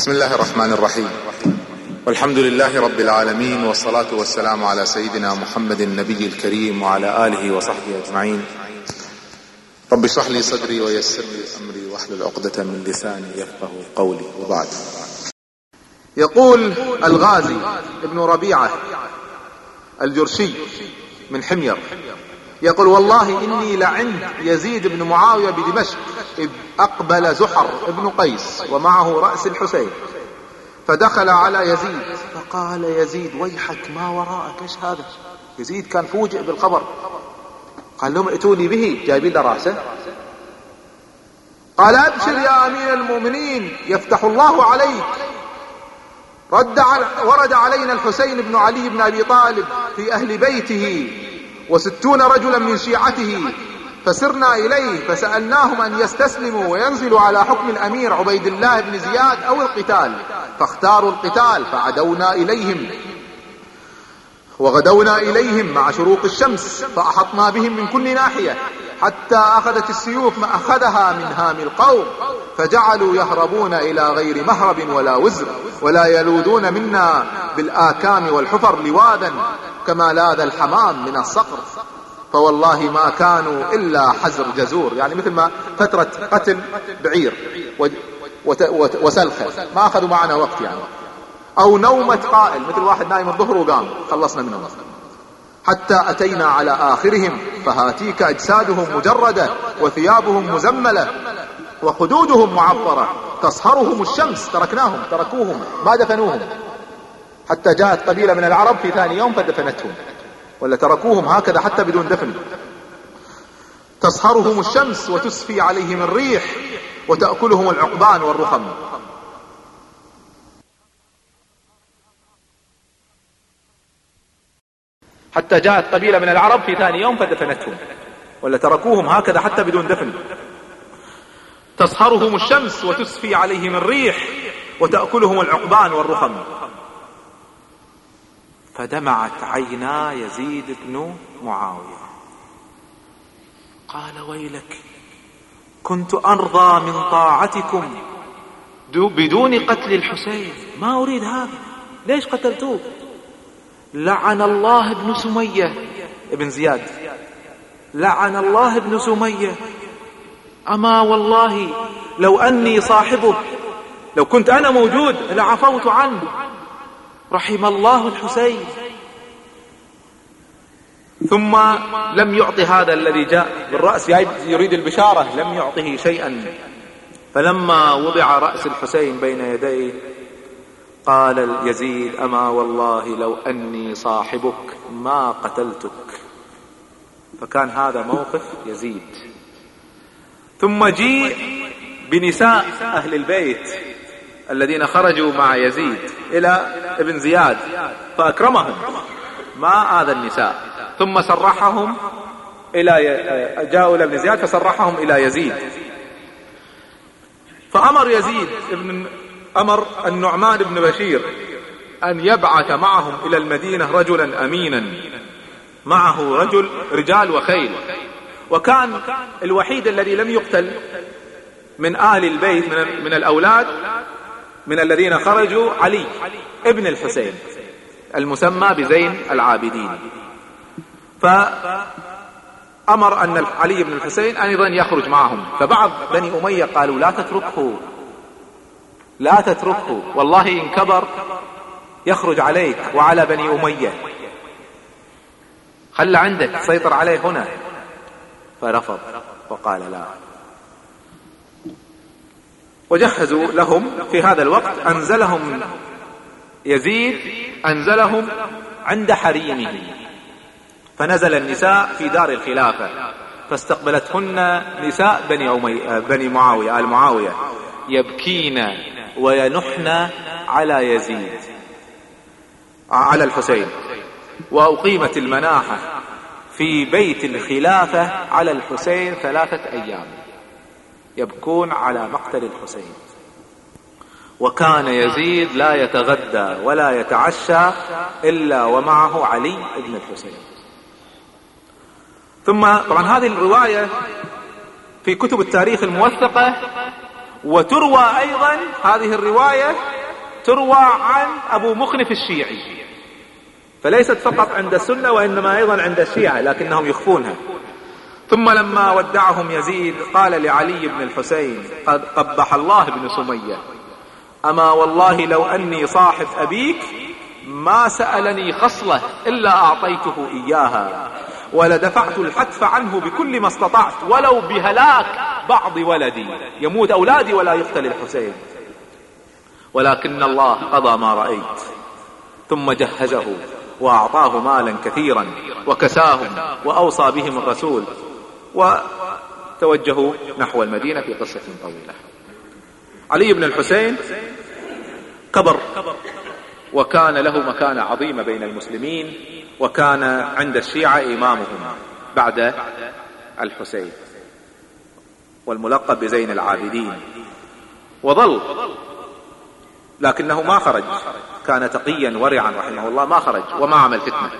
بسم الله الرحمن الرحيم. والحمد لله رب العالمين والصلاة والسلام على سيدنا محمد النبي الكريم وعلى آله وصحبه أجمعين. رب اشرح لي صدري ويسر لي أمري واحلل عقدة من لساني يفقه قولي. وبعد. يقول الغازي ابن ربيعة الجرشي من حمير يقول والله إني لعند يزيد بن معاوية بدمشق أقبل زحر بن قيس ومعه رأس الحسين فدخل على يزيد فقال يزيد ويحك ما وراءك إيش هذا؟ يزيد كان فوجئ بالخبر قال لهم ائتوني به. جايبين له رأسه. قال أبشر يا أمير المؤمنين يفتح الله عليك. رد على ورد علينا الحسين بن علي بن أبي طالب في أهل بيته وستون رجلا من شيعته فسرنا إليه فسألناهم أن يستسلموا وينزلوا على حكم الأمير عبيد الله بن زياد أو القتال فاختاروا القتال فعدونا إليهم. وغدونا إليهم مع شروق الشمس فأحطنا بهم من كل ناحية حتى أخذت السيوف ما أخذها من هام القوم فجعلوا يهربون إلى غير مهرب ولا وزر ولا يلوذون منا بالآكام والحفر لواذا كما لاذ الحمام من الصقر. فوالله ما كانوا إلا حزر جزور. يعني مثل ما فترة قتل بعير وسلخة. ما أخذوا معنا وقت يعني. أو نومة قائل. مثل واحد نايم الظهر وقام. خلصنا منهم حتى أتينا على آخرهم. فهاتيك أجسادهم مجردة وثيابهم مزملة وخدودهم معطرة. تصهرهم الشمس. تركناهم. تركوهم. ما دفنوهم. حتى جاءت قبيلة من العرب في ثاني يوم فدفنتهم. ولا تركوهم هكذا حتى بدون دفن. تصهرهم الشمس وتسفي عليهم الريح وتأكلهم العقبان والرخم. حتى جاءت قبيلة من العرب في ثاني يوم فدفنتهم. ولا تركوهم هكذا حتى بدون دفن. تصهرهم الشمس وتسفي عليهم الريح وتأكلهم العقبان والرخم. فدمعت عينا يزيد بن معاوية. قال ويلك كنت أرضى من طاعتكم بدون قتل الحسين. ما أريد هذا ليش قتلتوه؟ لعن الله ابن سمية. ابن زياد. لعن الله ابن سمية. أما والله لو أني صاحبه لو كنت أنا موجود لعفوت عنه. رحم الله الحسين. ثم لم يعطي هذا الذي جاء بالرأس يريد البشارة لم يعطه شيئا. فلما وضع رأس الحسين بين يديه قال يزيد أما والله لو أني صاحبك ما قتلتك. فكان هذا موقف يزيد. ثم جيء بنساء أهل البيت. الذين خرجوا مع يزيد إلى ابن زياد فأكرمهم ما آذى النساء. ثم سرحهم إلى جاءوا إلى ابن زياد فسرحهم إلى يزيد. فأمر يزيد ابن أمر النعمان بن بشير أن يبعث معهم إلى المدينة رجلا أمينا معه رجل رجال وخيل. وكان الوحيد الذي لم يقتل من آل البيت من, من الأولاد من الذين خرجوا علي ابن الحسين المسمى بزين العابدين. فأمر أن علي بن الحسين أيضا يخرج معهم. فبعض بني أمية قالوا لا تتركه لا تتركه. والله إن كبر يخرج عليك وعلى بني أمية. خل عندك سيطر عليه هنا. فرفض وقال لا. وجهزوا لهم في هذا الوقت أنزلهم يزيد أنزلهم عند حريمه. فنزل النساء في دار الخلافة فاستقبلتهن نساء بني, أمي بني معاوية آل معاوية يبكين وينحن على يزيد على الحسين. وأقيمت المناحة في بيت الخلافة على الحسين ثلاثة أيام. يبكون على مقتل الحسين. وكان يزيد لا يتغدى ولا يتعشى إلا ومعه علي بن الحسين. ثم طبعا هذه الرواية في كتب التاريخ الموثقة وتروى أيضا هذه الرواية تروى عن أبو مخنف الشيعي. فليست فقط عند السنة وإنما أيضا عند الشيعة لكنهم يخفونها. ثم لما ودعهم يزيد قال لعلي بن الحسين قد قبح الله بن سمية. أما والله لو أني صاحب أبيك ما سألني خصلة إلا أعطيته إياها. ولدفعت الحتف عنه بكل ما استطعت ولو بهلاك بعض ولدي. يموت أولادي ولا يقتل الحسين. ولكن الله قضى ما رأيت. ثم جهزه وأعطاه مالا كثيرا وكساهم وأوصى بهم الرسول. وتوجهوا نحو المدينة في قصة طويلة. علي بن الحسين كبر وكان له مكانة عظيمة بين المسلمين وكان عند الشيعة إمامهم بعد الحسين والملقب بزين العابدين. وظل لكنه ما خرج. كان تقيا ورعا رحمه الله ما خرج وما عمل فتنة.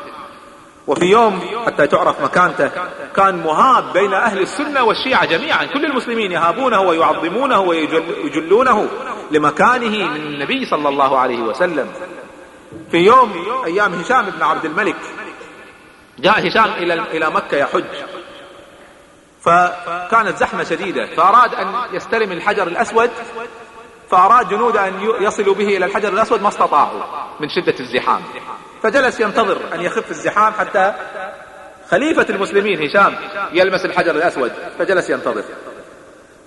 وفي يوم حتى تعرف مكانته كان مهاب بين أهل السنة والشيعة جميعا. كل المسلمين يهابونه ويعظمونه ويجلونه لمكانه من النبي صلى الله عليه وسلم. في يوم أيام هشام بن عبد الملك جاء هشام إلى إلى مكة يحج. فكانت زحمة شديدة. فأراد أن يستلم الحجر الأسود فأراد جنود أن يصلوا به إلى الحجر الأسود ما استطاعوا من شدة الزحام. فجلس ينتظر أن يخف الزحام حتى خليفة المسلمين هشام يلمس الحجر الأسود. فجلس ينتظر.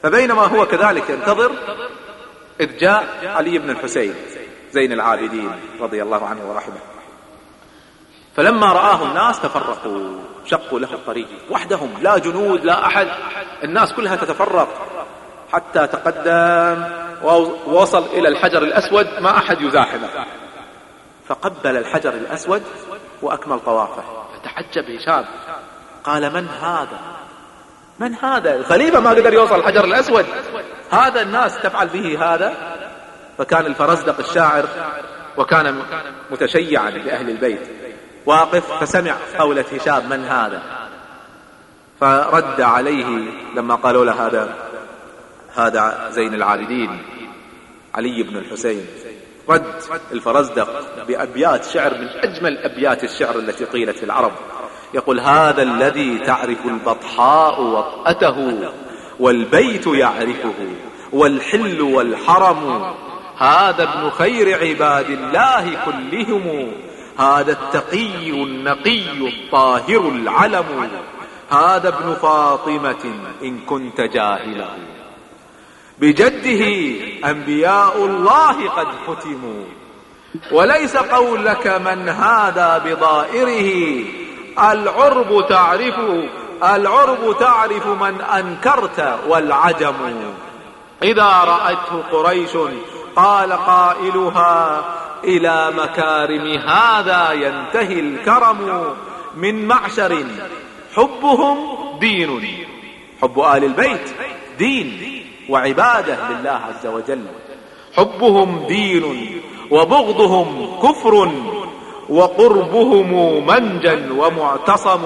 فبينما هو كذلك ينتظر إذ جاء علي بن الحسين زين العابدين رضي الله عنه ورحمه. فلما رآه الناس تفرقوا شقوا له الطريق. وحدهم لا جنود لا أحد. الناس كلها تتفرق. حتى تقدم ووصل إلى الحجر الأسود ما أحد يزاحمه. فقبل الحجر الأسود وأكمل طوافه. فتعجب هشام قال من هذا؟ من هذا؟ الخليفة ما قدر يوصل الحجر الأسود. هذا الناس تفعل به هذا؟ فكان الفرزدق الشاعر وكان متشيعا لأهل البيت. واقف فسمع قولة هشام من هذا؟ فرد عليه لما قالوا له هذا. هذا زين العابدين علي بن الحسين. رد الفرزدق بأبيات شعر من أجمل أبيات الشعر التي قيلت في العرب. يقول هذا الذي تعرف البطحاء وطأته والبيت يعرفه والحل والحرم. هذا ابن خير عباد الله كلهم. هذا التقي النقي الطاهر العلم. هذا ابن فاطمة إن كنت جاهلا. بجده أنبياء الله قد ختموا. وليس قولك من هذا بضائره العرب تعرف العرب تعرف من أنكرت والعجم. إذا رأته قريش قال قائلها إلى مكارم هذا ينتهي الكرم. من معشر حبهم دين. حب آل البيت دين. وعبادة لله عز وجل. حبهم دين وبغضهم كفر وقربهم منجا ومعتصم.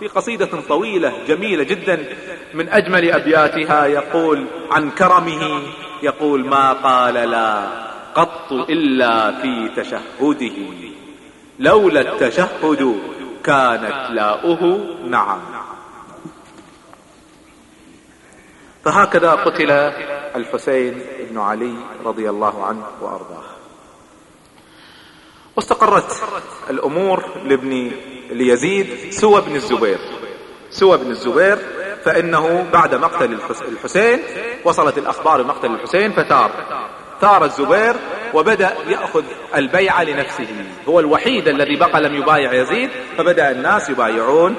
في قصيدة طويلة جميلة جدا من أجمل أبياتها يقول عن كرمه يقول ما قال لا قط إلا في تشهده. لولا التشهد كانت لاؤه نعم. فهكذا قتل الحسين بن علي رضي الله عنه وأرضاه. واستقرت الأمور لابن ليزيد سوى بن الزبير. سوى بن الزبير فإنه بعد مقتل الحسين وصلت الأخبار بمقتل الحسين فثار. ثار الزبير وبدأ يأخذ البيعة لنفسه. هو الوحيد الذي بقى لم يبايع يزيد فبدأ الناس يبايعون.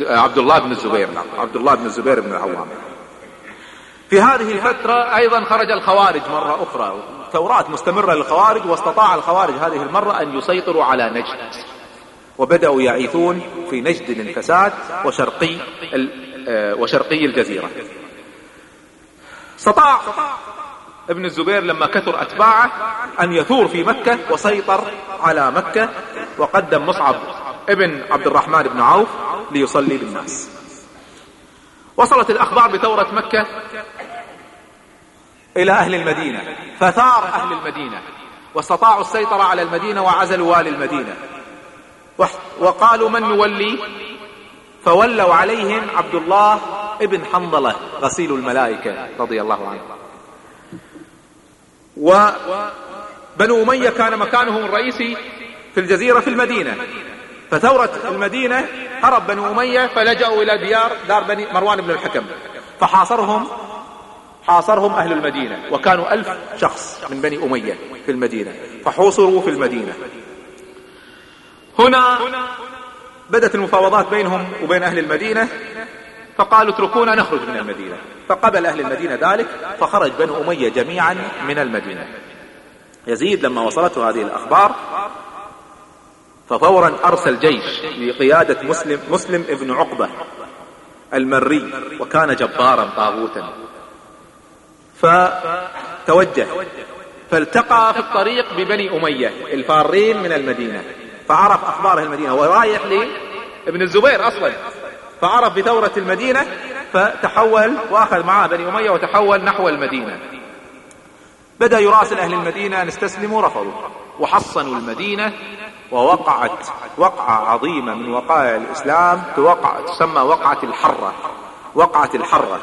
عبد الله بن الزبير نعم. عبد الله بن الزبير بن العوام. في هذه الفترة أيضا خرج الخوارج مرة أخرى. ثورات مستمرة للخوارج واستطاع الخوارج هذه المرة أن يسيطروا على نجد. وبدأوا يعيثون في نجد الفساد وشرقي آه، وشرقي الجزيرة. استطاع ابن الزبير لما كثر أتباعه أن يثور في مكة وسيطر على مكة وقدم مصعب ابن عبد الرحمن بن عوف ليصلي بالناس وصلت الأخبار بثورة مكة إلى أهل المدينة فثار أهل المدينة واستطاعوا السيطرة على المدينة وعزلوا والي المدينة. وقالوا من نولي؟ فولوا عليهم عبد الله ابن حنظلة غسيل الملائكة رضي الله عنه. وبنو أمية كان مكانهم الرئيسي في الجزيرة في المدينة. فثورة المدينة هرب بنو أمية فلجأوا إلى ديار دار بني مروان بن الحكم. فحاصرهم حاصرهم أهل المدينة وكانوا ألف شخص من بني أمية في المدينة. فحوصروا في المدينة. هنا بدت المفاوضات بينهم وبين أهل المدينة فقالوا اتركونا نخرج من المدينة. فقبل أهل المدينة ذلك فخرج بنو أمية جميعا من المدينة. يزيد لما وصلته هذه الأخبار ففورا أرسل جيش بقيادة مسلم, مسلم ابن عقبة المري وكان جبارا طاغوتا. فتوجه فالتقى في الطريق ببني أمية الفارين من المدينة فعرف أخبار المدينة ورايح لابن الزبير أصلا. فعرف بثورة المدينة فتحول وأخذ معاه بني أمية وتحول نحو المدينة. بدأ يراسل أهل المدينة أن استسلموا رفضوا وحصنوا المدينة ووقعت وقعة عظيمة من وقائع الإسلام توقع تسمى وقعة الحرة. وقعة الحرة.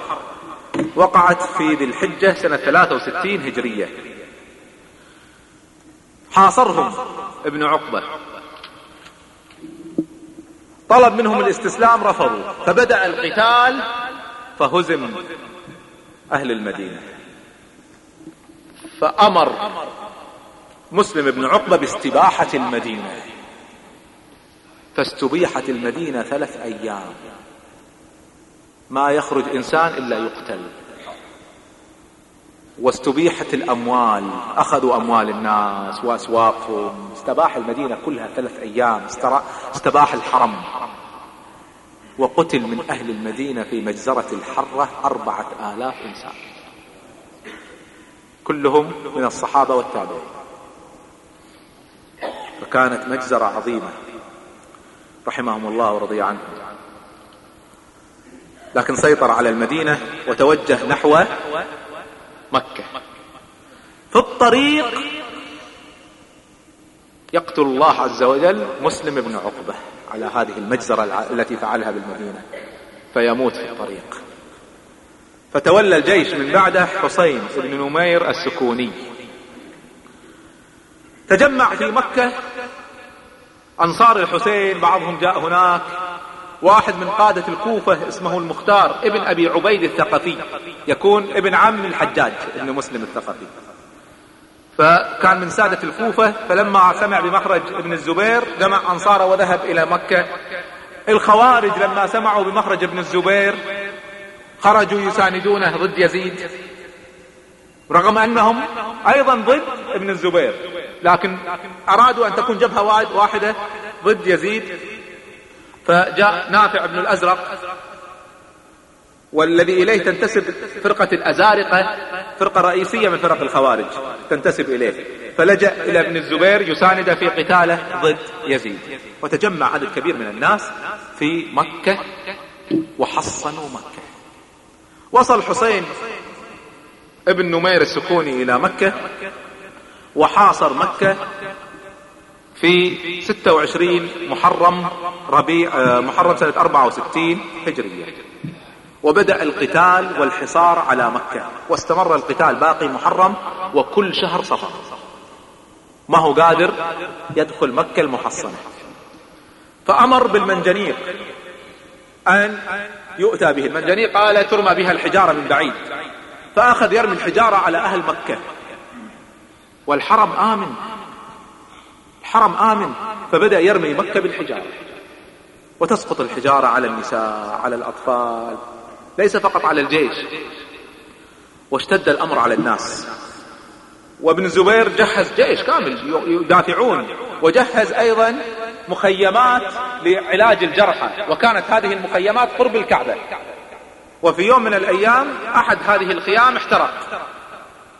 وقعت في ذي الحجة سنة 63 هجرية. حاصرهم ابن عقبة. طلب منهم الاستسلام رفضوا. فبدأ القتال فهزم أهل المدينة. فأمر مسلم بن عقبة باستباحة المدينة. فاستبيحت المدينة ثلاث أيام. ما يخرج إنسان إلا يقتل. واستبيحت الأموال. أخذوا أموال الناس وأسواقهم. استباح المدينة كلها ثلاث أيام. استباح الحرم. وقتل من أهل المدينة في مجزرة الحرة أربعة آلاف إنسان. كلهم من الصحابة والتابعين. فكانت مجزرة عظيمة. رحمهم الله ورضي عنهم. لكن سيطر على المدينة وتوجه نحو مكة. في الطريق يقتل الله عز وجل مسلم بن عقبة على هذه المجزرة التي فعلها بالمدينة. فيموت في الطريق. فتولى الجيش من بعده حسين بن نمير السكوني. تجمع في مكة. أنصار الحسين بعضهم جاء هناك. واحد من قادة الكوفة اسمه المختار ابن أبي عبيد الثقفي يكون ابن عم الحجاج ابن مسلم الثقفي. فكان من سادة الكوفة فلما سمع بمخرج ابن الزبير جمع أنصاره وذهب إلى مكة. الخوارج لما سمعوا بمخرج ابن الزبير خرجوا يساندونه ضد يزيد رغم أنهم أيضا ضد ابن الزبير. لكن أرادوا أن تكون جبهة واحدة ضد يزيد. فجاء نافع بن الأزرق والذي إليه تنتسب فرقة الأزارقة فرقة رئيسية من فرق الخوارج تنتسب إليه. فلجأ إلى ابن الزبير يساند في قتاله ضد يزيد. وتجمع عدد كبير من الناس في مكة وحصنوا مكة. وصل حسين ابن نمير السكوني إلى مكة. وحاصر مكة في 26 محرم ربيع آه، محرم سنة 64 هجرية. وبدأ القتال والحصار على مكة. واستمر القتال باقي محرم وكل شهر صفر ما هو قادر؟ يدخل مكة المحصنة. فأمر بالمنجنيق أن يؤتى به المنجنيق. قال ترمى بها الحجارة من بعيد. فأخذ يرمي الحجارة على أهل مكة. والحرم آمن. الحرم آمن. فبدأ يرمي مكة بالحجارة. وتسقط الحجارة على النساء على الأطفال. ليس فقط على الجيش. واشتد الأمر على الناس. وابن الزبير جهز جيش كامل يدافعون. وجهز أيضا مخيمات لعلاج الجرحى. وكانت هذه المخيمات قرب الكعبة. وفي يوم من الأيام أحد هذه الخيام احترق.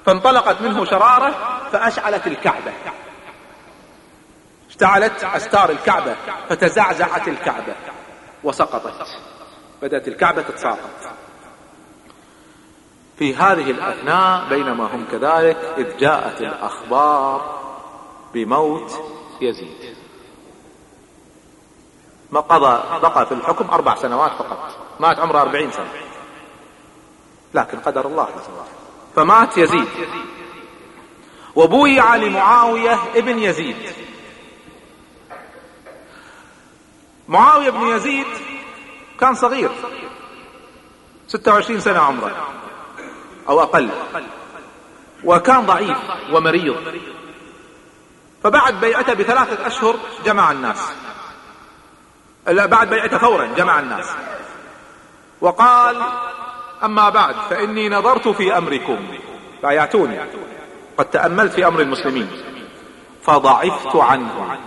فانطلقت منه شرارة فأشعلت الكعبة. اشتعلت أستار الكعبة فتزعزعت الكعبة وسقطت. بدأت الكعبة تتساقط. في هذه الأثناء بينما هم كذلك إذ جاءت الأخبار بموت يزيد. ما قضى بقى في الحكم أربع سنوات فقط. مات عمره أربعين سنة. لكن قدر الله فمات يزيد. وبويع لمعاوية ابن يزيد. معاوية بن يزيد كان صغير 26 سنة عمره أو أقل. وكان ضعيف ومريض. فبعد بيعته بثلاثة أشهر جمع الناس. بعد بيعته فورا جمع الناس. وقال أما بعد فإني نظرت في أمركم. بايعتوني قد تأملت في أمر المسلمين. فضعفت عنه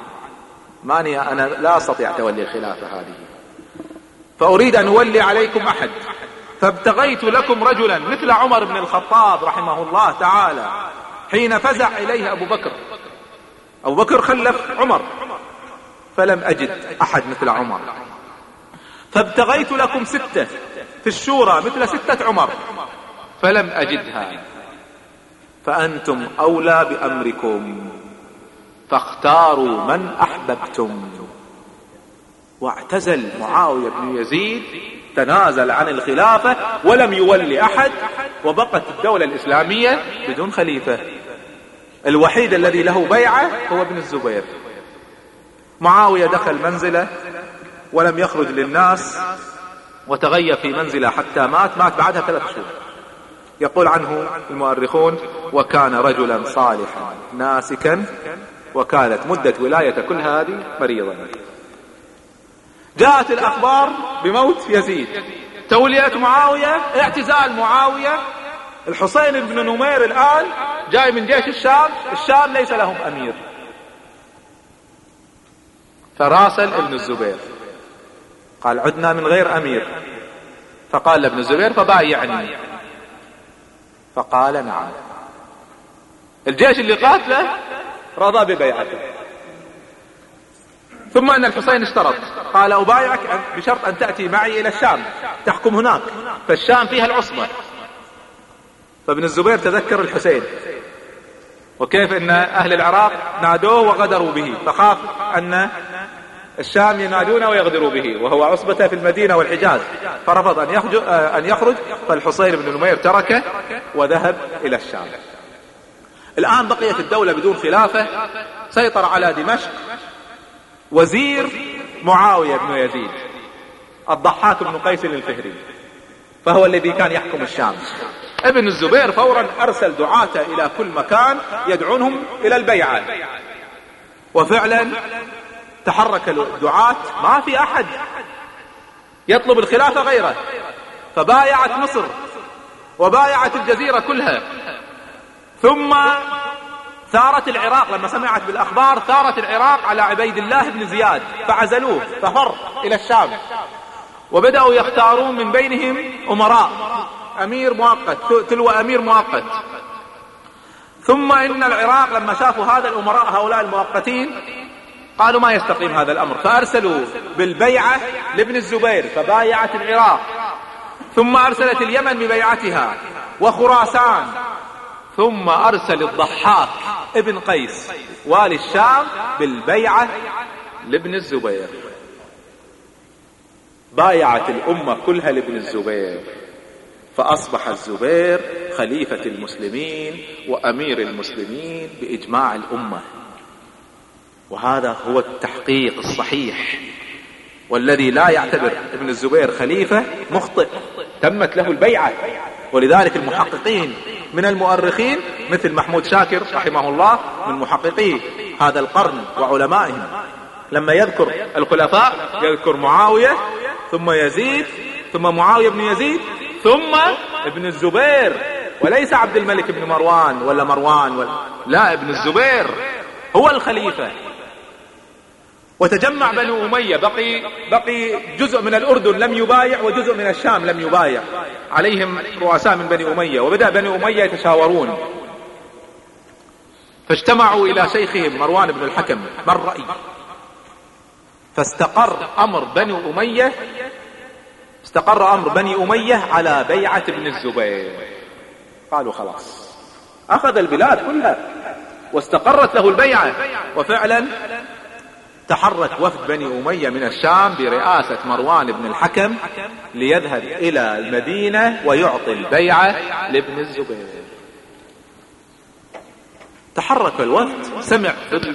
ماني أنا لا أستطيع تولي الخلافة هذه. فأريد أن أولي عليكم أحد. فابتغيت لكم رجلا مثل عمر بن الخطاب رحمه الله تعالى حين فزع إليه أبو بكر. أبو بكر خلف عمر. فلم أجد أحد مثل عمر. فابتغيت لكم ستة. في الشورى مثل ستة عمر. فلم أجدها. فأنتم أولى بأمركم. فاختاروا من أحببتم. واعتزل معاوية بن يزيد تنازل عن الخلافة ولم يولي أحد وبقت الدولة الإسلامية بدون خليفة. الوحيد الذي له بيعة هو ابن الزبير. معاوية دخل منزله ولم يخرج للناس. وتغيب في منزله حتى مات مات بعدها ثلاث شهور. يقول عنه المؤرخون وكان رجلا صالحا ناسكا وكانت مدة ولاية كل هذه مريضا. جاءت الأخبار بموت يزيد. تولية معاوية اعتزال معاوية. الحسين بن نمير الآن جاي من جيش الشام الشام ليس لهم أمير. فراسل ابن الزبير. قال عدنا من غير أمير. فقال لابن الزبير فبايعني فقال نعم. الجيش اللي قاتله رضى ببيعته. ثم أن الحسين اشترط. قال أبايعك بشرط أن تأتي معي إلى الشام. تحكم هناك. فالشام فيها العصبة فابن الزبير تذكر الحسين. وكيف إن أهل العراق نادوه وغدروا به. فخاف أن الشام ينادونه ويغدروا به وهو عصبته في المدينة والحجاز. فرفض أن يخرج, أن يخرج فالحسين بن نمير تركه وذهب إلى الشام. الآن بقيت الدولة بدون خلافة سيطر على دمشق. وزير معاوية بن يزيد الضحاك بن قيس الفهري فهو الذي كان يحكم الشام. ابن الزبير فورا أرسل دعاة إلى كل مكان يدعونهم إلى البيعة. وفعلا تحرك الدعاة ما في أحد يطلب الخلافة غيره. فبايعت مصر وبايعت الجزيرة كلها. ثم ثارت العراق لما سمعت بالأخبار ثارت العراق على عبيد الله بن زياد فعزلوه ففر إلى الشام. وبدأوا يختارون من بينهم أمراء. أمير مؤقت تلو أمير مؤقت. ثم إن العراق لما شافوا هذا الأمراء هؤلاء المؤقتين قالوا ما يستقيم هذا الأمر. فأرسلوا بالبيعة لابن الزبير فبايعت العراق. ثم أرسلت اليمن ببيعتها وخراسان. ثم أرسل الضحاك ابن قيس والي الشام بالبيعة لابن الزبير. بايعت الأمة كلها لابن الزبير. فأصبح الزبير خليفة المسلمين وأمير المسلمين بإجماع الأمة. وهذا هو التحقيق الصحيح والذي لا يعتبر ابن الزبير خليفة مخطئ. تمت له البيعة. ولذلك المحققين من المؤرخين مثل محمود شاكر رحمه الله من محققي هذا القرن وعلمائهم. لما يذكر الخلفاء يذكر معاوية ثم يزيد ثم معاوية بن يزيد ثم ابن الزبير. وليس عبد الملك بن مروان ولا مروان ولا لا ابن الزبير هو الخليفة. وتجمع بنو أمية. بقي, بقي جزء من الأردن لم يبايع وجزء من الشام لم يبايع. عليهم رؤساء من بني أمية. وبدأ بني أمية يتشاورون. فاجتمعوا إلى شيخهم مروان بن الحكم. ما الرأي؟ فاستقر أمر بني أمية استقر أمر بني أمية على بيعة ابن الزبير. قالوا خلاص. أخذ البلاد كلها واستقرت له البيعة. وفعلا تحرك وفد بني أمية من الشام برئاسة مروان بن الحكم ليذهب إلى المدينة ويعطي البيعة لابن الزبير. تحرك الوفد سمع في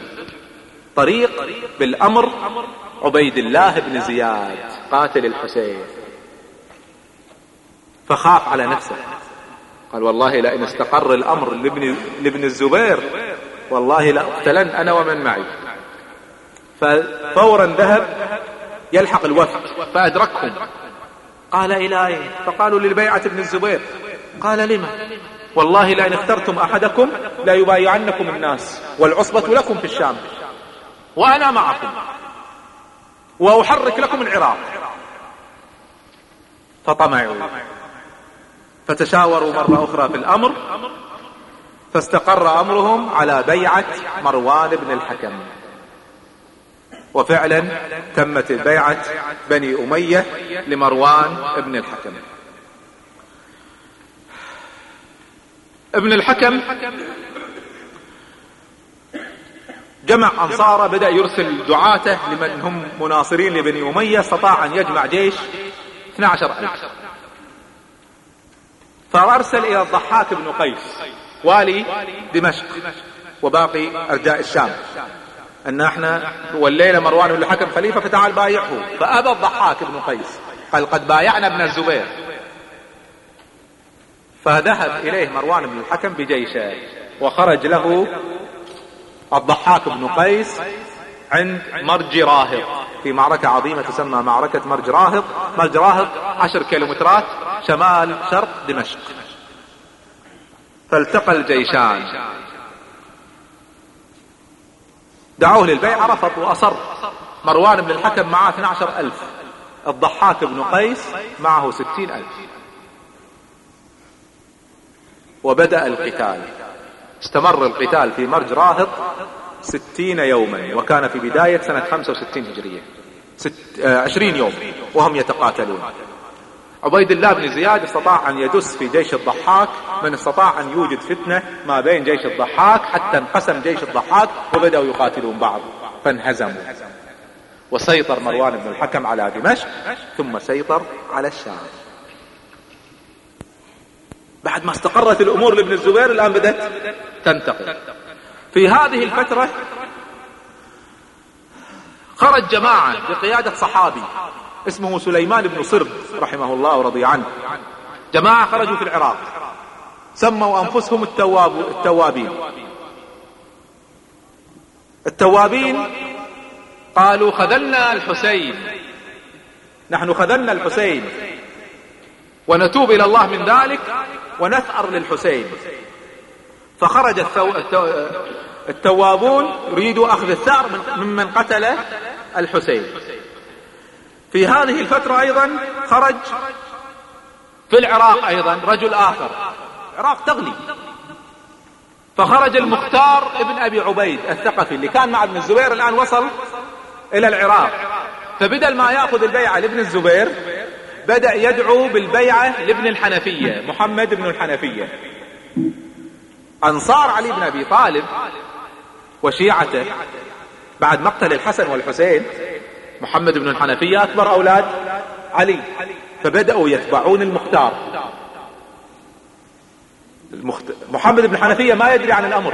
الطريق بالأمر عبيد الله بن زياد قاتل الحسين. فخاف على نفسه. قال والله لئن استقر الأمر لابن, لابن الزبير والله لأقتلن أنا ومن معي. ففورا ذهب يلحق الوفد. فأدركهم. قال إلى أين؟ فقالوا للبيعة ابن الزبير. قال لما والله لئن اخترتم أحدكم لا يبايعنكم الناس والعصبة لكم في الشام. وأنا معكم وأحرك لكم العراق. فطمعوا. فتشاوروا مرة أخرى في الأمر فاستقر أمرهم على بيعة مروان بن الحكم. وفعلا تمت بيعة بني أمية لمروان بن الحكم. ابن الحكم جمع أنصاره بدأ يرسل دعاته لمن هم مناصرين لبني أمية استطاع أن يجمع جيش 12 ألف. فأرسل إلى الضحاك بن قيس والي دمشق وباقي أرجاء الشام. أن إحنا والليلة مروان بن الحكم خليفة فتعال بايعه. فأبى الضحاك بن قيس. قال قد بايعنا ابن الزبير. فذهب إليه مروان بن الحكم بجيشه وخرج له الضحاك بن قيس عند مرج راهط في معركة عظيمة تسمى معركة مرج راهط مرج راهط عشر كيلومترات شمال شرق دمشق. فالتقى الجيشان. دعوه للبيعة رفض وأصر. مروان بن الحكم معه 12 ألف. الضحاك بن قيس معه ستين ألف. وبدأ القتال. استمر القتال في مرج راهط ستين يوما وكان في بداية سنة خمسة وستين هجرية. ست آه عشرين يوم وهم يتقاتلون. عبيد الله بن زياد استطاع أن يدس في جيش الضحاك من استطاع أن يوجد فتنة ما بين جيش الضحاك حتى انقسم جيش الضحاك وبدأوا يقاتلون بعض فانهزموا. وسيطر مروان بن الحكم على دمشق ثم سيطر على الشام. بعد ما استقرت الأمور لابن الزبير الآن بدأت تنتقل. في هذه الفترة خرج جماعة بقيادة صحابي. اسمه سليمان بن صرب رحمه الله ورضي عنه. جماعة خرجوا في العراق. سموا أنفسهم التواب التوابين. التوابين قالوا خذلنا الحسين. نحن خذلنا الحسين. ونتوب إلى الله من ذلك ونثأر للحسين. فخرج الثو... التوابون يريدوا أخذ الثأر ممن قتل الحسين. في هذه الفترة أيضا خرج في العراق أيضا رجل آخر. العراق تغلي فخرج المختار ابن أبي عبيد الثقفي اللي كان مع ابن الزبير الآن وصل إلى العراق. فبدل ما يأخذ البيعة لابن الزبير بدأ يدعو بالبيعة لابن الحنفية محمد بن الحنفية. أنصار علي بن أبي طالب وشيعته بعد مقتل الحسن والحسين محمد بن الحنفية أكبر أولاد علي. فبدأوا يتبعون المختار. المخت... محمد بن الحنفية ما يدري عن الأمر.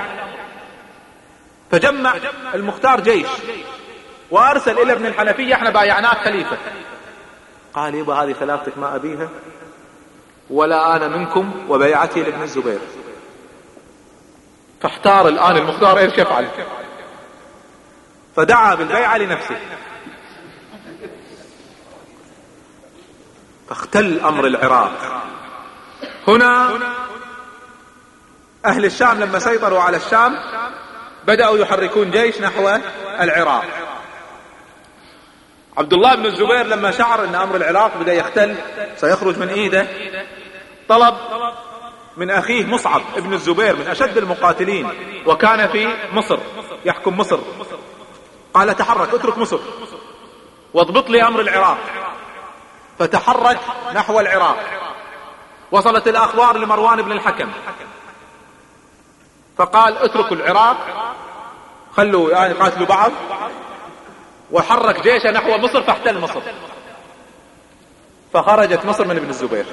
فجمع المختار جيش. وأرسل إلى ابن الحنفية إحنا بايعناك خليفة. قال يبا هذه خلافتك ما أبيها ولا أنا منكم وبيعتي لابن الزبير. فاحتار الآن المختار إيش يفعل؟ فدعا بالبيعة لنفسه. فاختل أمر العراق. هنا أهل الشام لما سيطروا على الشام بدأوا يحركون جيش نحو العراق. عبد الله بن الزبير لما شعر إن أمر العراق بدأ يختل سيخرج من إيده طلب من أخيه مصعب ابن الزبير من أشد المقاتلين وكان في مصر يحكم مصر. قال تحرك اترك مصر واضبط لي أمر العراق. فتحرك نحو العراق. وصلت الأخبار لمروان بن الحكم. فقال اتركوا العراق خلوا يعني قاتلوا بعض وحرك جيشه نحو مصر فاحتل مصر. فخرجت مصر من ابن الزبير.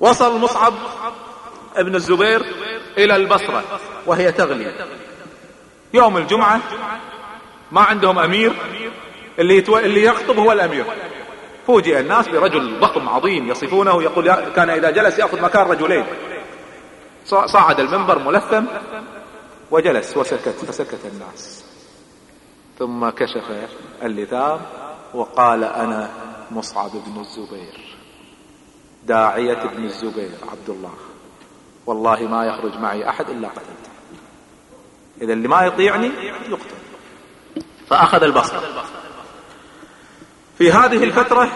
وصل مصعب ابن الزبير إلى البصرة وهي تغلي. يوم الجمعة ما عندهم أمير اللي, يتو... اللي يخطب هو الأمير. فوجئ الناس برجل ضخم عظيم يصفونه يقول كان إذا جلس يأخذ مكان رجلين. صعد المنبر ملثم وجلس وسكت فسكت الناس. ثم كشف اللثام وقال أنا مصعب بن الزبير. داعية ابن الزبير عبد الله. والله ما يخرج معي أحد إلا قتلته. إذا اللي ما يطيعني يقتل. فأخذ البصر في هذه الفترة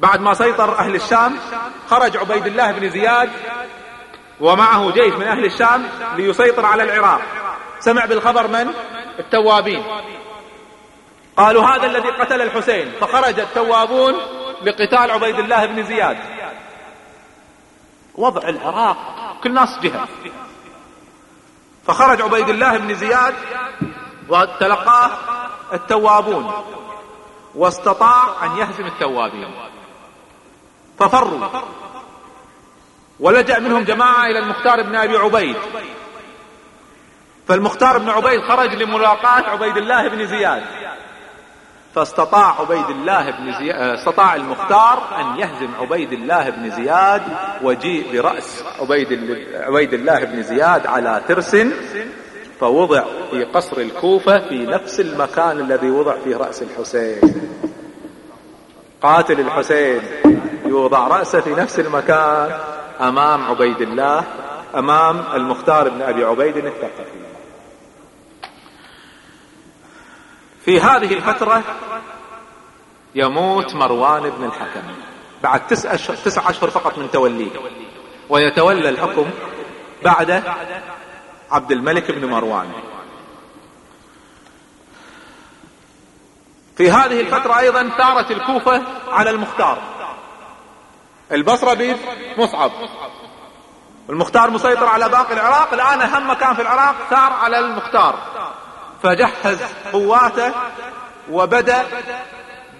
بعد ما سيطر أهل الشام خرج عبيد الله بن زياد ومعه جيش من أهل الشام ليسيطر على العراق. سمع بالخبر من؟ التوابين. قالوا هذا الذي قتل الحسين فخرج التوابون لقتال عبيد الله بن زياد. وضع العراق كل ناس جهة. فخرج عبيد الله بن زياد وتلقاه التوابون. واستطاع أن يهزم التوابين. ففروا ولجأ منهم جماعة إلى المختار بن أبي عبيد. فالمختار بن عبيد خرج لملاقاة عبيد الله بن زياد. فاستطاع عبيد الله بن زياد استطاع المختار أن يهزم عبيد الله بن زياد وجيء برأس عبيد عبيد الله بن زياد على ترس فوضع في قصر الكوفة في نفس المكان الذي وضع فيه رأس الحسين. قاتل الحسين يوضع رأسه في نفس المكان أمام عبيد الله أمام المختار بن أبي عبيد الثقفي. في هذه الفترة يموت مروان بن الحكم. بعد تسع أشهر, تسع أشهر فقط من توليه. ويتولى الحكم بعد عبد الملك بن مروان. في هذه الفترة أيضا ثارت الكوفة على المختار. البصرة بيد مصعب. المختار مسيطر على باقي العراق الآن أهم مكان في العراق ثار على المختار. فجهز قواته وبدأ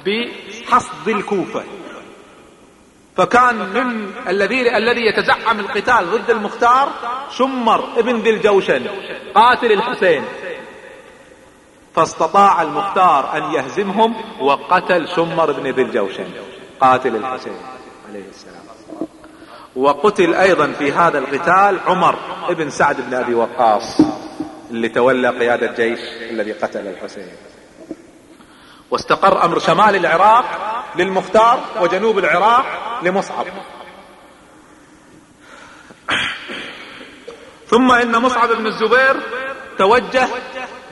بحصد الكوفة. فكان من الذي الذي يتزعم القتال ضد المختار شمر ابن ذي الجوشن قاتل الحسين. فاستطاع المختار أن يهزمهم وقتل شمر بن ذي الجوشن قاتل الحسين عليه السلام. وقتل أيضا في هذا القتال عمر ابن سعد بن أبي وقاص اللي تولى قيادة الجيش الذي قتل الحسين. واستقر أمر شمال العراق للمختار وجنوب العراق لمصعب. ثم إن مصعب بن الزبير توجه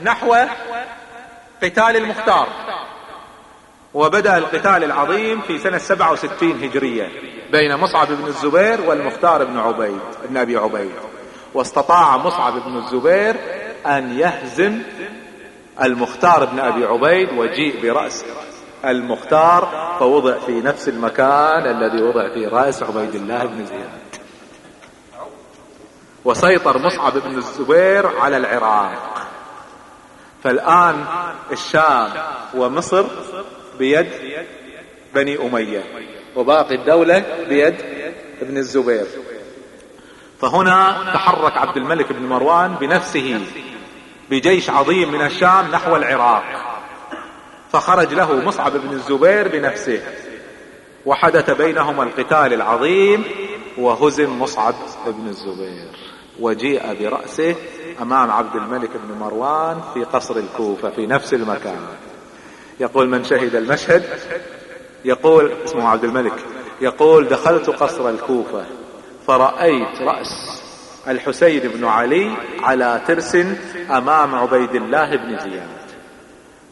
نحو قتال المختار وبدأ القتال العظيم في سنة 67 هجرية بين مصعب بن الزبير والمختار بن عبيد بن أبي عبيد. واستطاع مصعب بن الزبير أن يهزم المختار بن أبي عبيد وجيء برأس. المختار فوضع في نفس المكان الذي وضع فيه رأس عبيد الله بن زياد. وسيطر مصعب بن الزبير على العراق. فالآن الشام ومصر بيد بني أمية وباقي الدولة بيد ابن الزبير. فهنا تحرك عبد الملك بن مروان بنفسه. بجيش عظيم من الشام نحو العراق. فخرج له مصعب بن الزبير بنفسه وحدث بينهما القتال العظيم وهزم مصعب بن الزبير وجيء برأسه أمام عبد الملك بن مروان في قصر الكوفة في نفس المكان. يقول من شهد المشهد؟ يقول اسمه عبد الملك يقول دخلت قصر الكوفة فرأيت رأس الحسين بن علي على ترس أمام عبيد الله بن زياد.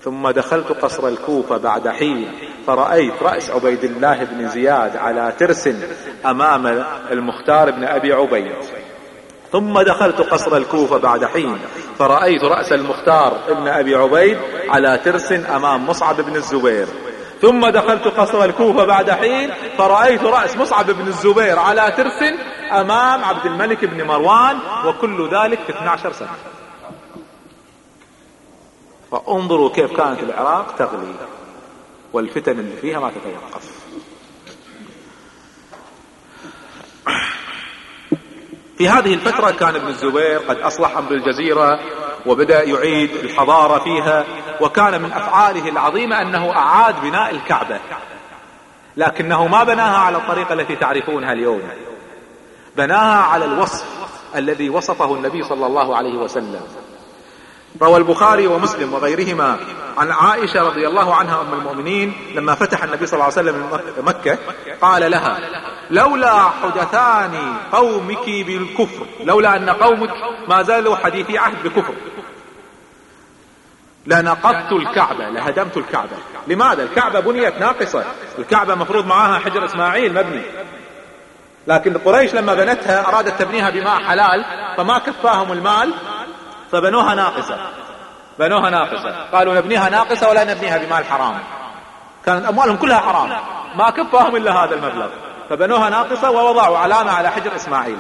ثم دخلت قصر الكوفة بعد حين فرأيت رأس عبيد الله بن زياد على ترس أمام المختار بن أبي عبيد. ثم دخلت قصر الكوفة بعد حين فرأيت رأس المختار ابن أبي عبيد على ترس أمام مصعب بن الزبير. ثم دخلت قصر الكوفة بعد حين فرأيت رأس مصعب بن الزبير على ترس أمام عبد الملك بن مروان وكل ذلك في 12 سنة. فانظروا كيف كانت العراق تغلي والفتن اللي فيها ما تتوقف. في هذه الفترة كان ابن الزبير قد أصلح أمر الجزيرة وبدأ يعيد الحضارة فيها وكان من أفعاله العظيمة أنه أعاد بناء الكعبة لكنه ما بناها على الطريقة التي تعرفونها اليوم. بناها على الوصف الذي وصفه النبي صلى الله عليه وسلم. روى البخاري ومسلم وغيرهما عن عائشة رضي الله عنها أم المؤمنين لما فتح النبي صلى الله عليه وسلم مكة قال لها لولا حدثان قومك بالكفر لولا أن قومك ما زالوا حديثي عهد بكفر. لنقضت الكعبة لهدمت الكعبة. لماذا؟ الكعبة بنيت ناقصة. الكعبة مفروض معاها حجر إسماعيل مبني. لكن قريش لما بنتها أرادت تبنيها بماء حلال فما كفاهم المال فبنوها ناقصة. بنوها ناقصة. قالوا نبنيها ناقصة ولا نبنيها بمال حرام. كانت أموالهم كلها حرام. ما كفاهم إلا هذا المبلغ. فبنوها ناقصة ووضعوا علامة على حجر إسماعيل.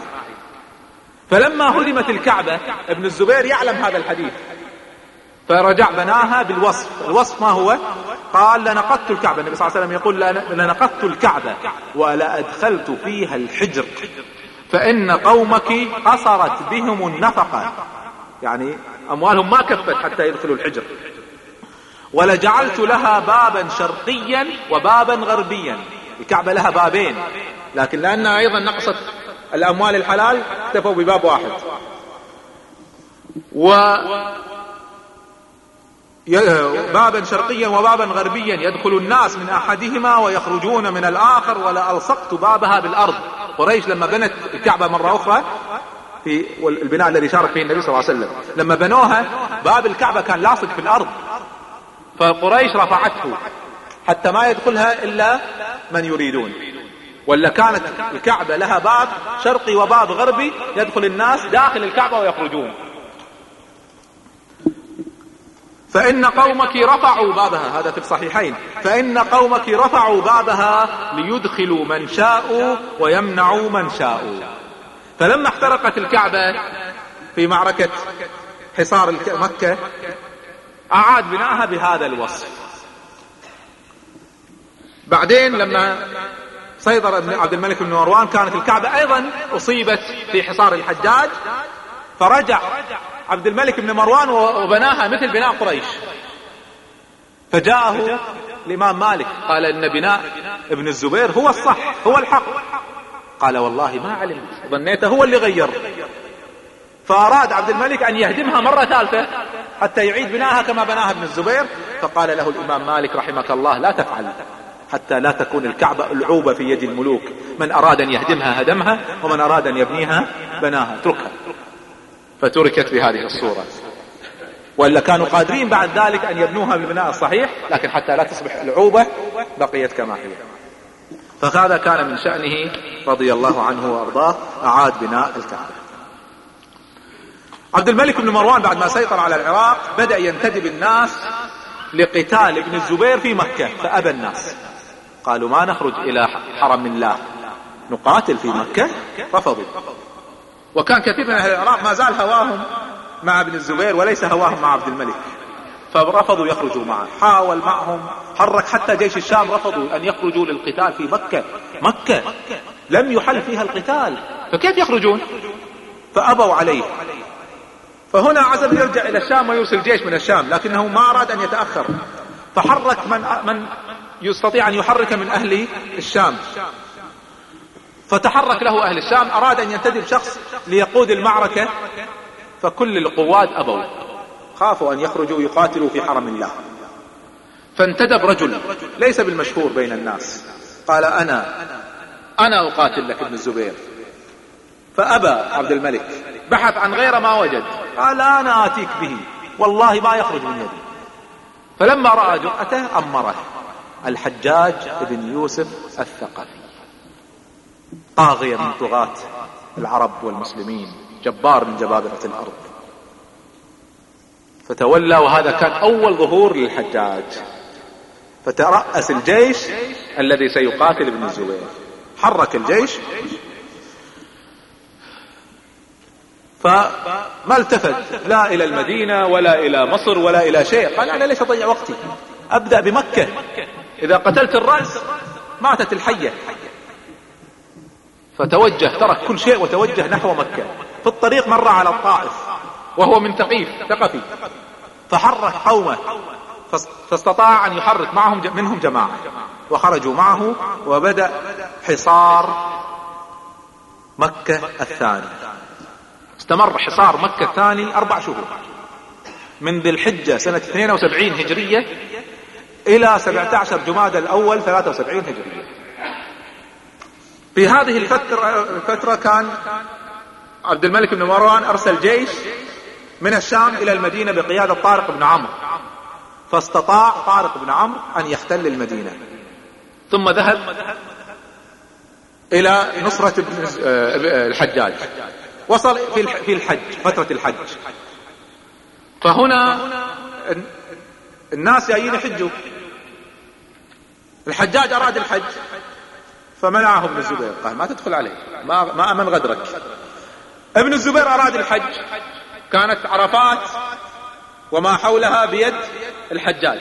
فلما هدمت الكعبة ابن الزبير يعلم هذا الحديث. فرجع بناها بالوصف. الوصف ما هو؟ قال لنقضت الكعبة. النبي صلى الله عليه وسلم يقول لنقضت الكعبة. ولأدخلت فيها الحجر. فإن قومك قصرت بهم النفقة. يعني أموالهم ما كفت حتى يدخلوا الحجر. ولجعلت لها بابا شرقيا وبابا غربيا. الكعبة لها بابين. لكن لأنها أيضا نقصت الأموال الحلال اكتفوا بباب واحد. و بابا شرقيا وبابا غربيا. يدخل الناس من أحدهما ويخرجون من الآخر. ولا ألصقت بابها بالأرض. قريش لما بنت الكعبة مرة أخرى في البناء الذي شارك فيه النبي صلى الله عليه وسلم لما بنوها باب الكعبة كان لاصق في الأرض. فقريش رفعته. حتى ما يدخلها إلا من يريدون. ولا كانت الكعبة لها باب شرقي وباب غربي. يدخل الناس داخل الكعبة ويخرجون. فإن قومك رفعوا بابها هذا في الصحيحين. فإن قومك رفعوا بابها ليدخلوا من شاءوا ويمنعوا من شاءوا. فلما احترقت الكعبة في معركة حصار مكة أعاد بناءها بهذا الوصف. بعدين لما سيطر ابن عبد الملك بن مروان كانت الكعبة أيضا أصيبت في حصار الحجاج فرجع عبد الملك بن مروان وبناها مثل بناء قريش. فجاءه الإمام مالك. قال إن بناء ابن الزبير هو الصح هو الحق. قال والله ما علمت ظنيته هو اللي غير. فأراد عبد الملك أن يهدمها مرة ثالثة حتى يعيد بناءها كما بناها ابن الزبير. فقال له الإمام مالك رحمك الله لا تفعل حتى لا تكون الكعبة ألعوبة في يد الملوك. من أراد أن يهدمها هدمها ومن أراد أن يبنيها بناها. اتركها. فتركت بهذه الصورة. ولا كانوا قادرين بعد ذلك أن يبنوها بالبناء الصحيح لكن حتى لا تصبح العوبة بقيت كما هي. فهذا كان من شأنه رضي الله عنه وأرضاه أعاد بناء الكعبة. عبد الملك بن مروان بعد ما سيطر على العراق بدأ ينتدب الناس لقتال ابن الزبير في مكة فأبى الناس. قالوا ما نخرج إلى حرم الله نقاتل في مكة رفضوا. وكان كثير من أهل العراق ما زال هواهم مع ابن الزبير وليس هواهم مع عبد الملك. فرفضوا يخرجوا معه. حاول معهم حرك حتى جيش الشام رفضوا أن يخرجوا للقتال في مكة. مكة لم يحل فيها القتال. فكيف يخرجون؟ فأبوا عليه. فهنا عزم يرجع إلى الشام ويرسل جيش من الشام لكنه ما أراد أن يتأخر. فحرك من, من يستطيع أن يحرك من أهل الشام. فتحرك له أهل الشام أراد أن ينتدب شخص ليقود المعركة فكل القوات أبوا. خافوا أن يخرجوا يقاتلوا في حرم الله. فانتدب رجل ليس بالمشهور بين الناس. قال أنا أنا أقاتل لك ابن الزبير. فأبى عبد الملك. بحث عن غير ما وجد. قال أنا آتيك به. والله ما يخرج من يدي. فلما رأى جرأته أمره. الحجاج بن يوسف الثقفي. طاغية من طغاة العرب والمسلمين جبار من جبابرة الأرض. فتولى وهذا كان أول ظهور للحجاج. فترأس الجيش الذي سيقاتل ابن الزبير. حرك الجيش فما التفت؟ لا إلى المدينة ولا إلى مصر ولا إلى شيء قال أنا ليش اضيع وقتي. أبدأ بمكة. إذا قتلت الرأس ماتت الحية. فتوجه ترك كل شيء وتوجه نحو مكة. في الطريق مر على الطائف. وهو من ثقيف ثقفي. فحرك قومه. فاستطاع أن يحرك معهم منهم جماعة. وخرجوا معه وبدأ حصار مكة الثاني. استمر حصار مكة الثاني أربع شهور. من ذي الحجة سنة 72 هجرية إلى 17 جماد الأول 73 هجرية. في هذه الفترة, الفترة كان عبد الملك بن مروان أرسل جيش من الشام إلى المدينة بقيادة طارق بن عمرو. فاستطاع طارق بن عمرو أن يحتل المدينة. ثم ذهب إلى نصرة آه، الحجاج. وصل في الحج فترة الحج. فهنا الناس جايين يحجوا. الحجاج أراد الحج. فمنعه ابن الزبير. قال ما تدخل عليه. ما, ما أمن غدرك. ابن الزبير أراد الحج. كانت عرفات وما حولها بيد الحجاج.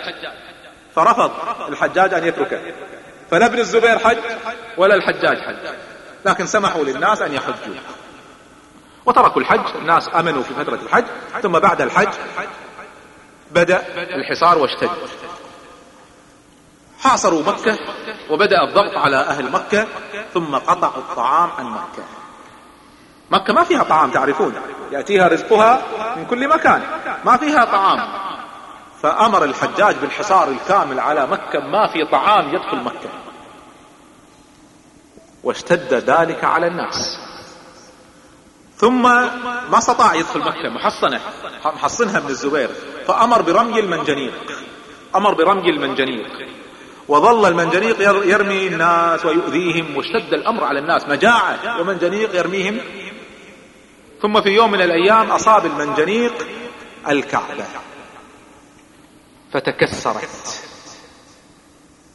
فرفض الحجاج أن يتركه. فلا ابن الزبير حج ولا الحجاج حج. لكن سمحوا للناس أن يحجوا. وتركوا الحج. الناس آمنوا في فترة الحج. ثم بعد الحج بدأ الحصار واشتد. حاصروا مكة وبدأ الضغط على أهل مكة ثم قطعوا الطعام عن مكة. مكة ما فيها طعام تعرفون. يأتيها رزقها من كل مكان. ما فيها طعام. فأمر الحجاج بالحصار الكامل على مكة ما في طعام يدخل مكة. واشتد ذلك على الناس. ثم ما استطاع يدخل مكة محصنة محصنها ابن الزبير. فأمر برمي المنجنيق. أمر برمي المنجنيق. وظل المنجنيق يرمي الناس ويؤذيهم واشتد الأمر على الناس مجاعة ومنجنيق يرميهم. ثم في يوم من الأيام أصاب المنجنيق الكعبة. فتكسرت.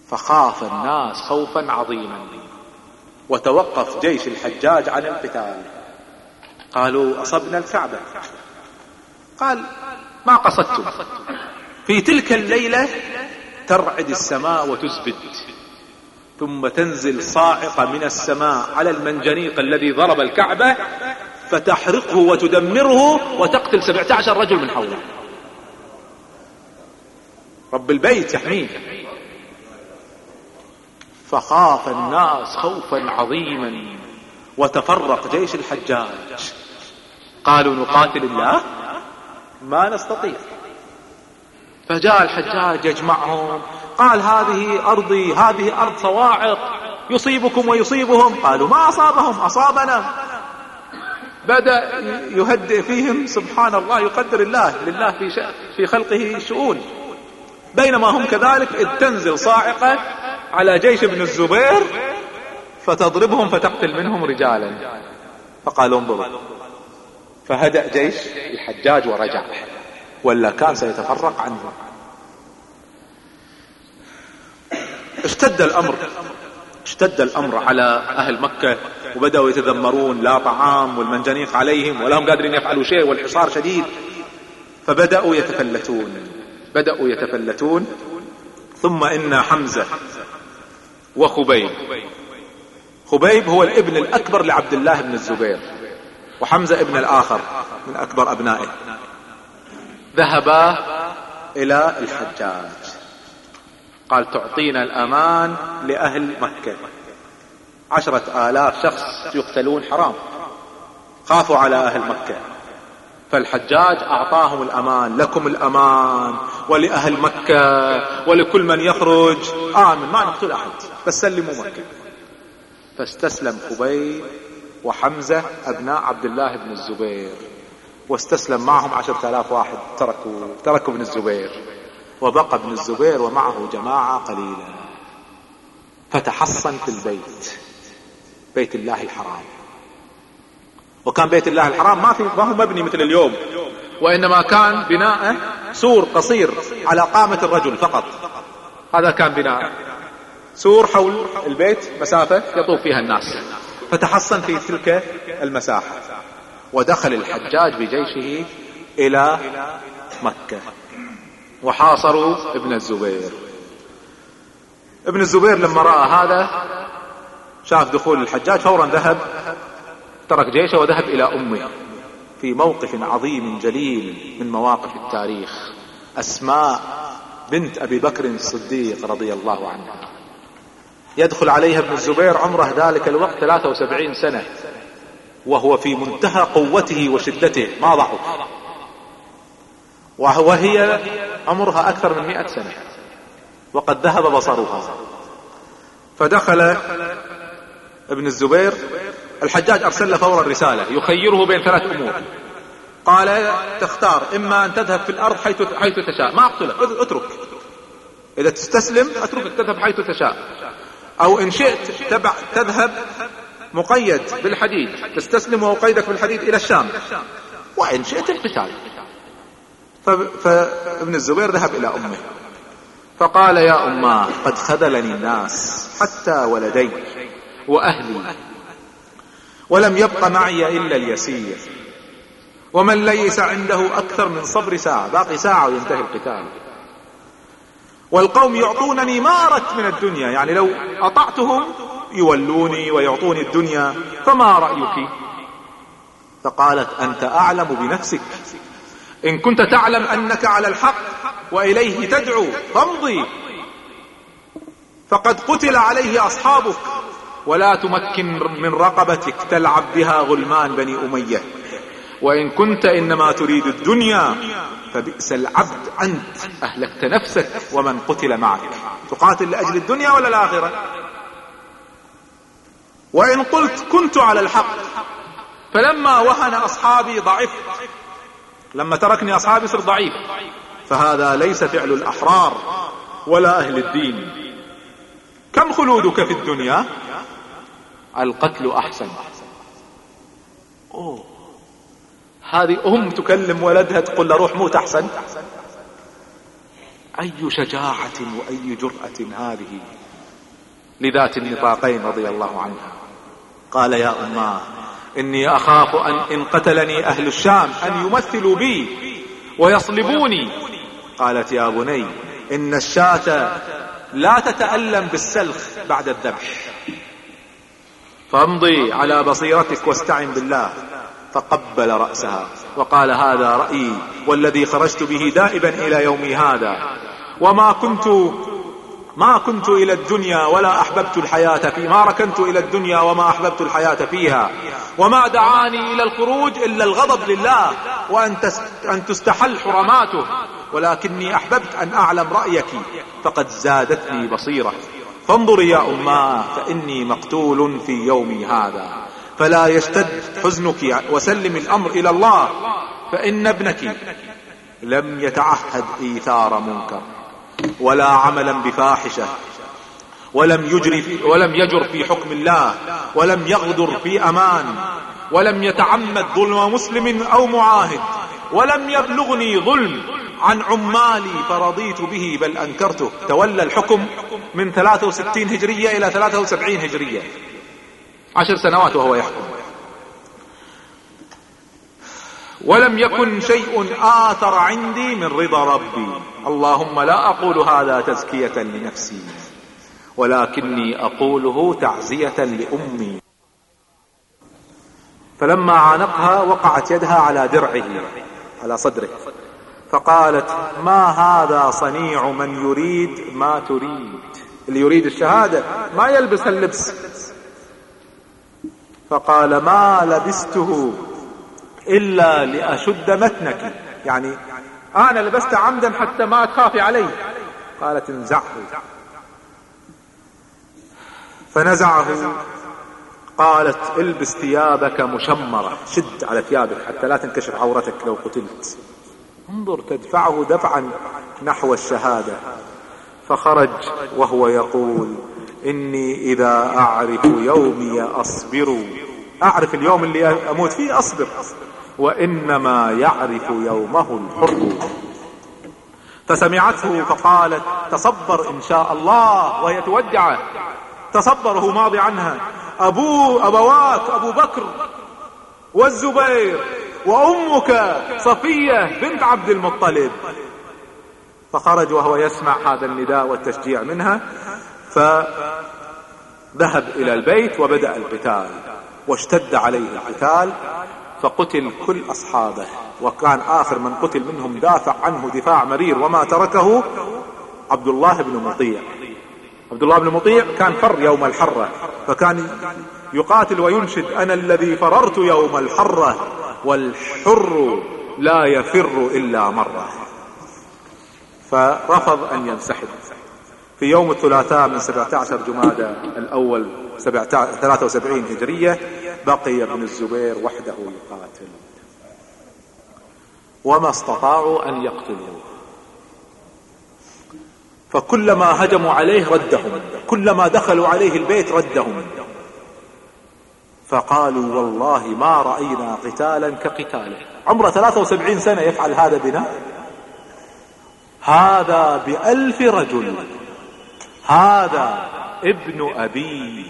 فخاف الناس خوفا عظيما. وتوقف جيش الحجاج عن القتال. قالوا أصبنا الكعبة. قال ما قصدتم؟ في تلك الليلة ترعد السماء وتزبد ثم تنزل صاعقة من السماء على المنجنيق الذي ضرب الكعبة فتحرقه وتدمره وتقتل 17 رجل من حوله. رب البيت يحميه فخاف الناس خوفا عظيما وتفرق جيش الحجاج. قالوا نقاتل الله؟ ما نستطيع. فجاء الحجاج يجمعهم. قال هذه أرضي هذه أرض صواعق يصيبكم ويصيبهم. قالوا ما أصابهم؟ أصابنا. بدأ يهدئ فيهم. سبحان الله يقدر الله لله في, في خلقه شؤون. بينما هم كذلك إذ تنزل صاعقة على جيش ابن الزبير فتضربهم فتقتل منهم رجالا. فقالوا انظروا. فهدأ جيش الحجاج ورجع. ولا كان سيتفرق عنه؟ اشتد الأمر اشتد الأمر على أهل مكة وبدأوا يتذمرون لا طعام والمنجنيق عليهم ولا هم قادرين يفعلوا شيء والحصار شديد. فبدأوا يتفلتون بدأوا يتفلتون. ثم إن حمزة وخبيب خبيب هو الابن الأكبر لعبد الله بن الزبير وحمزة ابن الآخر من أكبر أبنائه. ذهبا إلى الحجاج. قال تعطينا الأمان لأهل مكة. عشرة آلاف شخص يقتلون حرام. خافوا على أهل مكة. فالحجاج أعطاهم الأمان لكم الأمان ولأهل مكة ولكل من يخرج. امن ما نقتل أحد بس سلموا مكة. فاستسلم خبيب وحمزة أبناء عبد الله بن الزبير. واستسلم معهم عشرة آلاف واحد تركوا تركوا ابن الزبير. وبقى ابن الزبير ومعه جماعة قليلة فتحصن في البيت. بيت الله الحرام. وكان بيت الله الحرام ما في ما هو مبني مثل اليوم. وإنما كان بناءه سور قصير على قامة الرجل فقط. هذا كان بناء. سور حول البيت مسافة يطوف فيها الناس. فتحصن في تلك المساحة. ودخل الحجاج بجيشه إلى مكة. وحاصروا ابن الزبير. ابن الزبير لما رأى هذا شاف دخول الحجاج فورا ذهب ترك جيشه وذهب إلى أمه في موقف عظيم جليل من مواقف التاريخ. أسماء بنت أبي بكر الصديق رضي الله عنها. يدخل عليها ابن الزبير عمره ذلك الوقت 73 سنة. وهو في منتهى قوته وشدته. ما ضعف وهي عمرها أكثر من مئة سنة. وقد ذهب بصرها. فدخل ابن الزبير. الحجاج أرسل له فورا رسالة. يخيره بين ثلاث أمور. قال تختار إما أن تذهب في الأرض حيث حيث تشاء. ما اقتلك اترك. إذا تستسلم اتركك تذهب حيث تشاء. أو إن شئت تبع تذهب مقيد بالحديد تستسلم وقيدك بالحديد إلى الشام. وإن شئت القتال فابن الزبير ذهب إلى أمه. فقال يا اماه قد خذلني الناس حتى ولدي وأهلي ولم يبق معي إلا اليسير. ومن ليس عنده أكثر من صبر ساعة باقي ساعة وينتهي القتال. والقوم يعطونني ما اردت من الدنيا يعني لو أطعتهم يولوني ويعطوني الدنيا فما رأيك؟ فقالت أنت أعلم بنفسك. إن كنت تعلم أنك على الحق وإليه تدعو فامضي. فقد قتل عليه أصحابك. ولا تمكن من رقبتك تلعب بها غلمان بني أمية. وإن كنت إنما تريد الدنيا فبئس العبد أنت. أهلكت نفسك ومن قتل معك. تقاتل لأجل الدنيا ولا الآخرة؟ وإن قلت كنت على الحق فلما وهن أصحابي ضعفت لما تركني أصحابي صرت ضعيف. فهذا ليس فعل الأحرار ولا أهل الدين. كم خلودك في الدنيا؟ القتل أحسن. أوه. هذه أم تكلم ولدها تقول له روح موت أحسن؟ أي شجاعة وأي جرأة هذه لذات النطاقين رضي الله عنها؟ قال يا اماه إني أخاف أن إن قتلني أهل الشام أن يمثلوا بي ويصلبوني. قالت يا بني إن الشاة لا تتألم بالسلخ بعد الذبح. فامضي على بصيرتك واستعن بالله. فقبل رأسها وقال هذا رأيي والذي خرجت به دائبا إلى يومي هذا. وما كنت ما كنت إلى الدنيا ولا أحببت الحياة في ما ركنت إلى الدنيا وما أحببت الحياة فيها. وما دعاني إلى الخروج إلا الغضب لله وأن أن تستحل حرماته. ولكني أحببت أن أعلم رأيك فقد زادتني بصيرة. فانظري يا اماه فإني مقتول في يومي هذا. فلا يشتد حزنك وسلم الأمر إلى الله فإن ابنك لم يتعهد إيثار منكر. ولا عملا بفاحشة ولم يجري في ولم يجر في حكم الله ولم يغدر في أمان ولم يتعمد ظلم مسلم أو معاهد ولم يبلغني ظلم عن عمالي فرضيت به بل أنكرته. تولى الحكم من 63 هجرية إلى 73 هجرية. عشر سنوات وهو يحكم. ولم يكن شيء آثر عندي من رضا ربي. اللهم لا أقول هذا تزكية لنفسي ولكني أقوله تعزية لأمي. فلما عانقها وقعت يدها على درعه على صدره فقالت ما هذا صنيع من يريد ما تريد؟ اللي يريد الشهادة ما يلبس اللبس. فقال ما لبسته إلا لأشد متنك. يعني أنا لبست عمدا حتى ما تخافي علي قالت انزعه. فنزعه. قالت البس ثيابك مشمرة. شد على ثيابك حتى لا تنكشف عورتك لو قتلت. انظر تدفعه دفعا نحو الشهادة. فخرج وهو يقول إني إذا أعرف يومي أصبر. أعرف اليوم اللي أموت فيه أصبر. وإنما يعرف يومه الحر. فسمعته فقالت تصبر إن شاء الله. وهي تودعه تصبر ماضي عنها. أبو أبواك أبو بكر والزبير وأمك صفية بنت عبد المطلب. فخرج وهو يسمع هذا النداء والتشجيع منها فذهب إلى البيت وبدأ القتال واشتد عليه القتال. فقتل كل أصحابه وكان آخر من قتل منهم دافع عنه دفاع مرير وما تركه عبد الله بن مطيع. عبد الله بن مطيع كان فر يوم الحرة فكان يقاتل وينشد أنا الذي فررت يوم الحرة والحر لا يفر إلا مرة. فرفض أن ينسحب. في يوم الثلاثاء من 17 جمادى الأول 73 هجرية بقي ابن الزبير وحده يقاتل. وما استطاعوا أن يقتلوه. فكلما هجموا عليه ردهم. كلما دخلوا عليه البيت ردهم. فقالوا والله ما رأينا قتالا كقتاله. عمره 73 سنة يفعل هذا بنا. هذا بألف رجل. هذا ابن أبي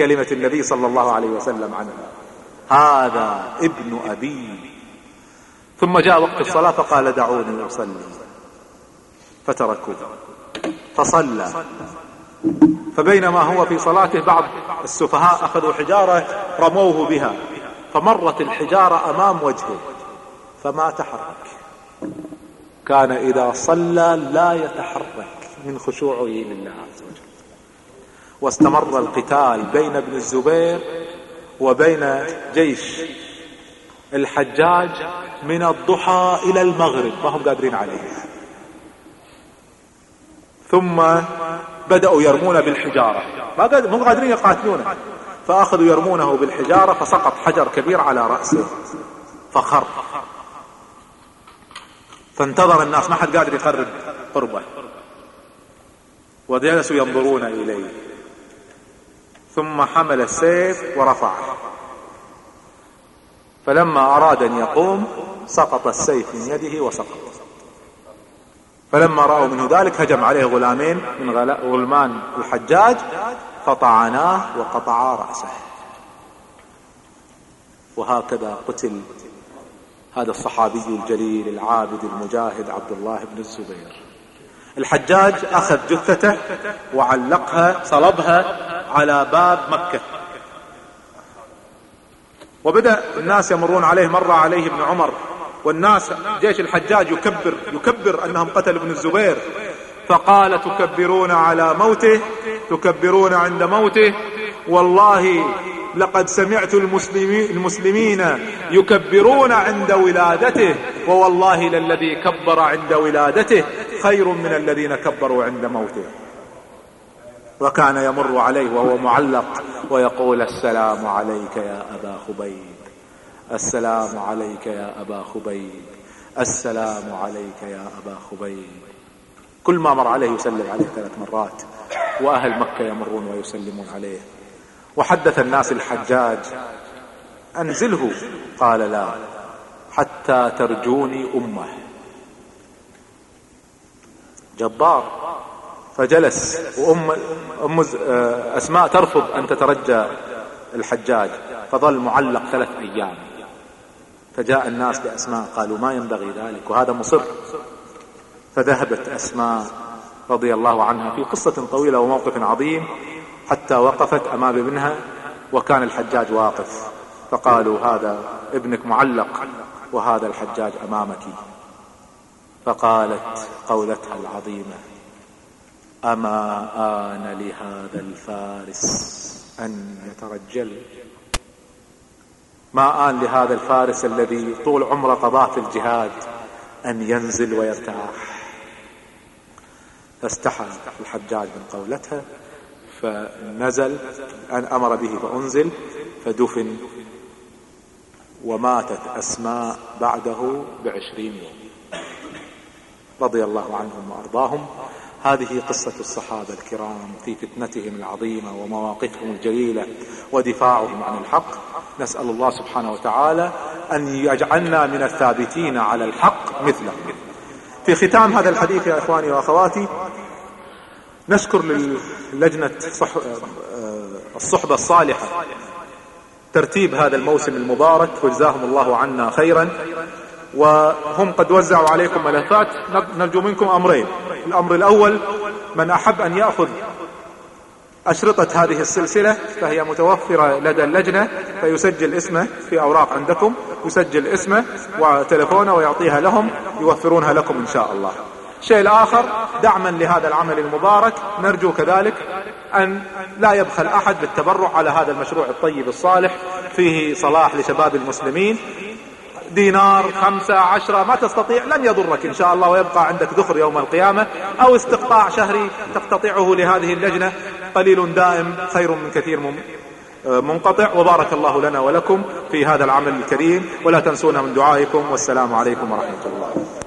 كلمة النبي صلى الله عليه وسلم عنها. هذا ابن أبي. ثم جاء وقت الصلاة فقال دعوني أصلي. فتركوه. فصلى. فبينما هو في صلاته بعض السفهاء أخذوا حجارة رموه بها. فمرت الحجارة أمام وجهه. فما تحرك. كان إذا صلى لا يتحرك من خشوعه لله عز وجل. واستمر القتال بين ابن الزبير وبين جيش الحجاج من الضحى إلى المغرب. ما هم قادرين عليه. ثم بدأوا يرمون بالحجارة. ما قادرين يقاتلونه. فأخذوا يرمونه بالحجارة فسقط حجر كبير على رأسه. فخر. فانتظر الناس. ما حد قادر يقرب قربه. وجلسوا ينظرون إليه. ثم حمل السيف ورفعه. فلما أراد أن يقوم سقط السيف من يده وسقط. فلما رأوا منه ذلك هجم عليه غلامين من غلمان الحجاج فطعناه وقطعا رأسه. وهكذا قتل هذا الصحابي الجليل العابد المجاهد عبد الله بن الزبير. الحجاج أخذ جثته وعلقها صلبها على باب مكة. وبدأ الناس يمرون عليه مر عليه ابن عمر. والناس جيش الحجاج يكبر يكبر أنهم قتلوا ابن الزبير. فقال تكبرون على موته تكبرون عند موته. والله لقد سمعت المسلمين, المسلمين يكبرون عند ولادته. ووالله للذي كبر عند ولادته خير من الذين كبروا عند موته. وكان يمر عليه وهو معلق ويقول السلام عليك يا أبا خبيب. السلام عليك يا أبا خبيب. السلام عليك يا أبا خبيب. كل ما مر عليه يسلم عليه ثلاث مرات وأهل مكة يمرون ويسلمون عليه. وحدث الناس الحجاج أنزله؟ قال لا حتى ترجوني أمه. جبار. فجلس وأم أم أسماء ترفض أن تترجى الحجاج فظل معلق ثلاث أيام. فجاء الناس بأسماء قالوا ما ينبغي ذلك وهذا مصر. فذهبت أسماء رضي الله عنها في قصة طويلة وموقف عظيم حتى وقفت أمام ابنها وكان الحجاج واقف. فقالوا هذا ابنك معلق وهذا الحجاج أمامك. فقالت قولتها العظيمة أما آن لهذا الفارس أن يترجل؟ ما آن لهذا الفارس الذي طول عمره قضاه في الجهاد أن ينزل ويرتاح فاستحى الحجاج من قولتها فنزل أن أمر به فأنزل فدفن وماتت أسماء بعده بعشرين يوم. رضي الله عنهم وأرضاهم. هذه قصة الصحابة الكرام في فتنتهم العظيمة ومواقفهم الجليلة ودفاعهم عن الحق. نسأل الله سبحانه وتعالى أن يجعلنا من الثابتين على الحق مثلهم في ختام هذا الحديث يا إخواني وأخواتي نشكر للجنة صح... الصحبة الصالحة. ترتيب هذا الموسم المبارك وجزاهم الله عنا خيرا. وهم قد وزعوا عليكم ملفات. نرجو منكم أمرين. الأمر الأول من أحب أن يأخذ أشرطة هذه السلسلة فهي متوفرة لدى اللجنة فيسجل اسمه في أوراق عندكم يسجل اسمه وتلفونه ويعطيها لهم يوفرونها لكم إن شاء الله. الشيء الآخر دعما لهذا العمل المبارك نرجو كذلك أن لا يبخل أحد بالتبرع على هذا المشروع الطيب الصالح فيه صلاح لشباب المسلمين دينار خمسة عشرة ما تستطيع لن يضرك إن شاء الله ويبقى عندك ذخر يوم القيامة أو استقطاع شهري تقتطعه لهذه اللجنة. قليل دائم خير من كثير منقطع. وبارك الله لنا ولكم في هذا العمل الكريم. ولا تنسونا من دعائكم. والسلام عليكم ورحمة الله.